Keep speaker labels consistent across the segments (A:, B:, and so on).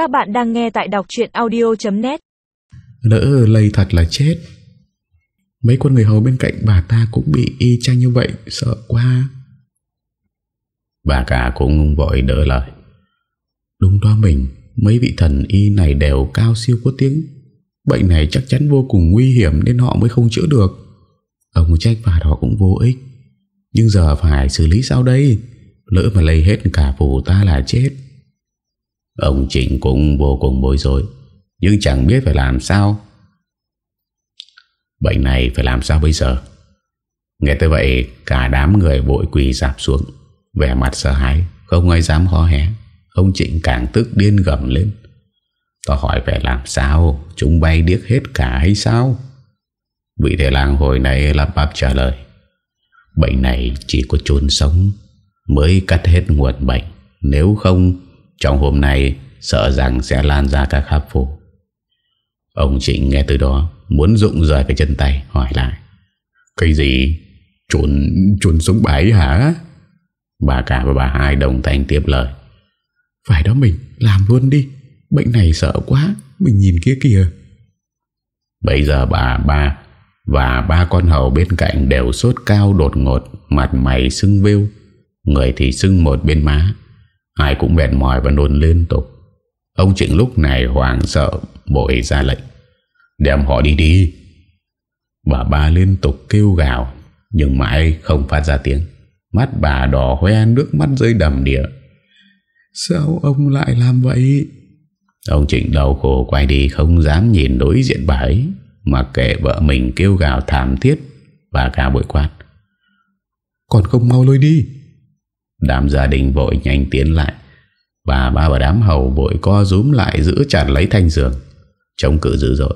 A: Các bạn đang nghe tại đọc chuyện audio.net
B: Lỡ lây thật là chết. Mấy con người hầu bên cạnh bà ta cũng bị y chang như vậy Sợ quá. Bà cả cũng vội đỡ lời. Đúng đó mình Mấy vị thần y này đều cao siêu có tiếng. Bệnh này chắc chắn vô cùng nguy hiểm Nên họ mới không chữa được. Ông trách phạt họ cũng vô ích. Nhưng giờ phải xử lý sao đây? Lỡ mà lây hết cả phủ ta là chết Ông Trịnh cũng vô cùng bối rối. Nhưng chẳng biết phải làm sao. Bệnh này phải làm sao bây giờ? Nghe tới vậy, Cả đám người vội quỳ dạp xuống. Vẻ mặt sợ hãi, Không ai dám ho hé. Ông Trịnh càng tức điên gầm lên. Tôi hỏi phải làm sao? Chúng bay điếc hết cả hay sao? Vị thầy làng hồi này lắp bắp trả lời. Bệnh này chỉ có chôn sống, Mới cắt hết nguồn bệnh. Nếu không trong hôm nay, sợ rằng sẽ lan ra các khắp phủ Ông Trịnh nghe từ đó, Muốn rụng rời cái chân tay, Hỏi lại. Cái gì? Chuồn chuồn sống bãi hả? Bà cả và bà hai đồng thanh tiếp lời. Phải đó mình, Làm luôn đi. Bệnh này sợ quá, Mình nhìn kia kìa. Bây giờ bà, ba Và ba con hầu bên cạnh đều sốt cao đột ngột, Mặt mày sưng vêu. Người thì sưng một bên má Ai cũng mệt mỏi và nôn liên tục. Ông Trịnh lúc này hoàng sợ Bội ra lệnh. Đem họ đi đi. Bà ba liên tục kêu gào, Nhưng mãi không phát ra tiếng. Mắt bà đỏ hoe, nước mắt rơi đầm đìa. Sao ông lại làm vậy? Ông Trịnh đau khổ quay đi, Không dám nhìn đối diện bà ấy, Mà kệ vợ mình kêu gào thảm thiết Bà cả bội quát. Còn không mau lôi đi. Đám gia đình vội nhanh tiến lại. Bà ba và đám hầu vội co rúm lại Giữ chặt lấy thanh giường. Chống cự dữ dội.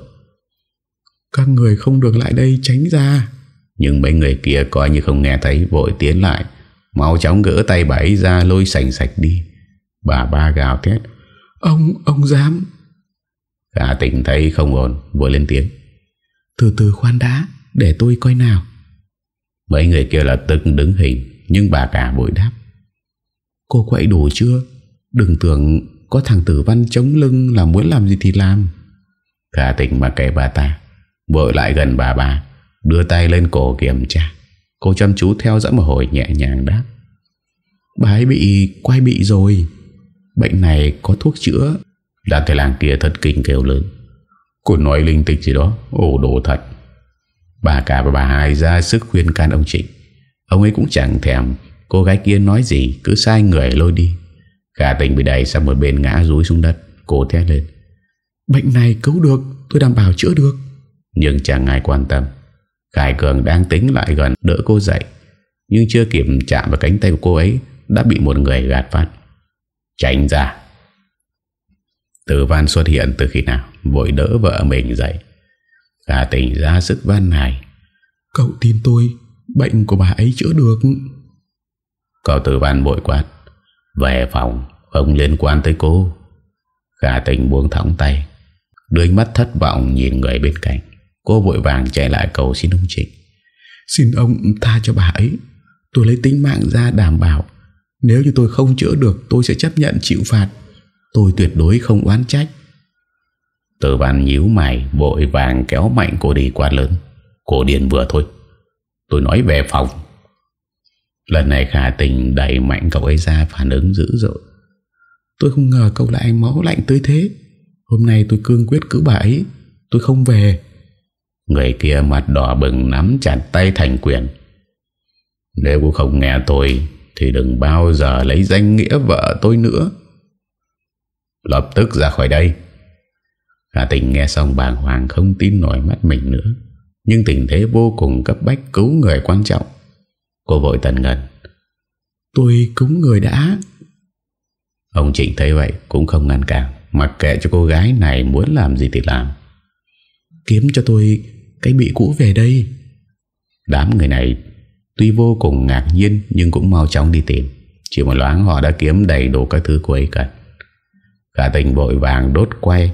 B: Các người không được lại đây tránh ra. Nhưng mấy người kia coi như không nghe thấy Vội tiến lại. Mau chóng gỡ tay bà ấy ra lôi sành sạch đi. Bà ba gào thét. Ông, ông dám. Cả tỉnh thấy không ổn Vội lên tiếng. Từ từ khoan đá Để tôi coi nào. Mấy người kia là tức đứng hình Nhưng bà cả bội đáp Cô quậy đủ chưa? Đừng tưởng có thằng tử văn chống lưng Là muốn làm gì thì làm. Cả tình mà kể bà ta. Vội lại gần bà bà Đưa tay lên cổ kiểm tra. Cô chăm chú theo dõi một hồi nhẹ nhàng đáp. Bà ấy bị quay bị rồi. Bệnh này có thuốc chữa. Đàn thầy làng kia thật kinh kêu lớn. Cô nói linh tịch gì đó Ồ đồ thật. Bà cả và bà hai ra sức khuyên can ông Trịnh. Ông ấy cũng chẳng thèm. Cô gái kia nói gì cứ sai người lôi đi. Khả tình bị đẩy sang một bên ngã rúi xuống đất Cô thét lên. Bệnh này cứu được tôi đảm bảo chữa được. Nhưng chẳng ai quan tâm. Khải Cường đang tính lại gần đỡ cô dậy Nhưng chưa kịp chạm vào cánh tay của cô ấy Đã bị một người gạt phát. Tránh ra. Tử văn xuất hiện từ khi nào Vội đỡ vợ mình dậy. Khả tình ra sức văn này Cậu tin tôi Bệnh của bà ấy chữa được Cậu tử văn bội quát. Về phòng Không liên quan tới cô. Khả tình buông thõng tay. Đôi mắt thất vọng nhìn người bên cạnh. Cô vội vàng chạy lại cầu xin ông Trịnh Xin ông tha cho bà ấy. Tôi lấy tính mạng ra đảm bảo. Nếu như tôi không chữa được Tôi sẽ chấp nhận chịu phạt. Tôi tuyệt đối không oán trách. Tử văn nhíu mày Vội vàng kéo mạnh cô đi qua lớn. Cô điên vừa thôi. Tôi nói về phòng Lần này khả tình đẩy mạnh cậu ấy ra phản ứng dữ dội. Tôi không ngờ cậu lại máu lạnh tới thế. Hôm nay tôi cương quyết cứu bà ấy, Tôi không về. Người kia mặt đỏ bừng nắm chặt tay thành quyền. Nếu cô không nghe tôi, Thì đừng bao giờ lấy danh nghĩa vợ tôi nữa. Lập tức ra khỏi đây. Khả tình nghe xong bàng hoàng không tin nổi mắt mình nữa. Nhưng tình thế vô cùng cấp bách cứu người quan trọng. Cô vội tần ngần. Tôi cứu người đã. Ông Trịnh thấy vậy cũng không ngăn cản Mặc kệ cho cô gái này muốn làm gì thì làm. Kiếm cho tôi cái bị cũ về đây. Đám người này Tuy vô cùng ngạc nhiên Nhưng cũng mau chóng đi tìm. Chỉ một loáng họ đã kiếm đầy đủ các thứ cô ấy cần. Cả tình vội vàng đốt quay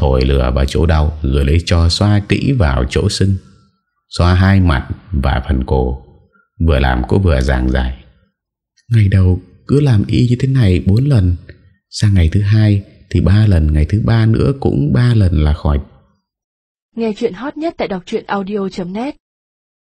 B: Thổi lửa vào chỗ đau Rồi lấy cho xoa kỹ vào chỗ sưng Xoa hai mặt và phần cổ Vừa làm cô vừa giảng giải. Ngày đầu cứ làm y như thế này 4 lần Sang ngày thứ hai Thì ba lần ngày thứ ba nữa cũng ba lần là khỏi.
A: Nghe chuyện hot nhất tại đọc audio.net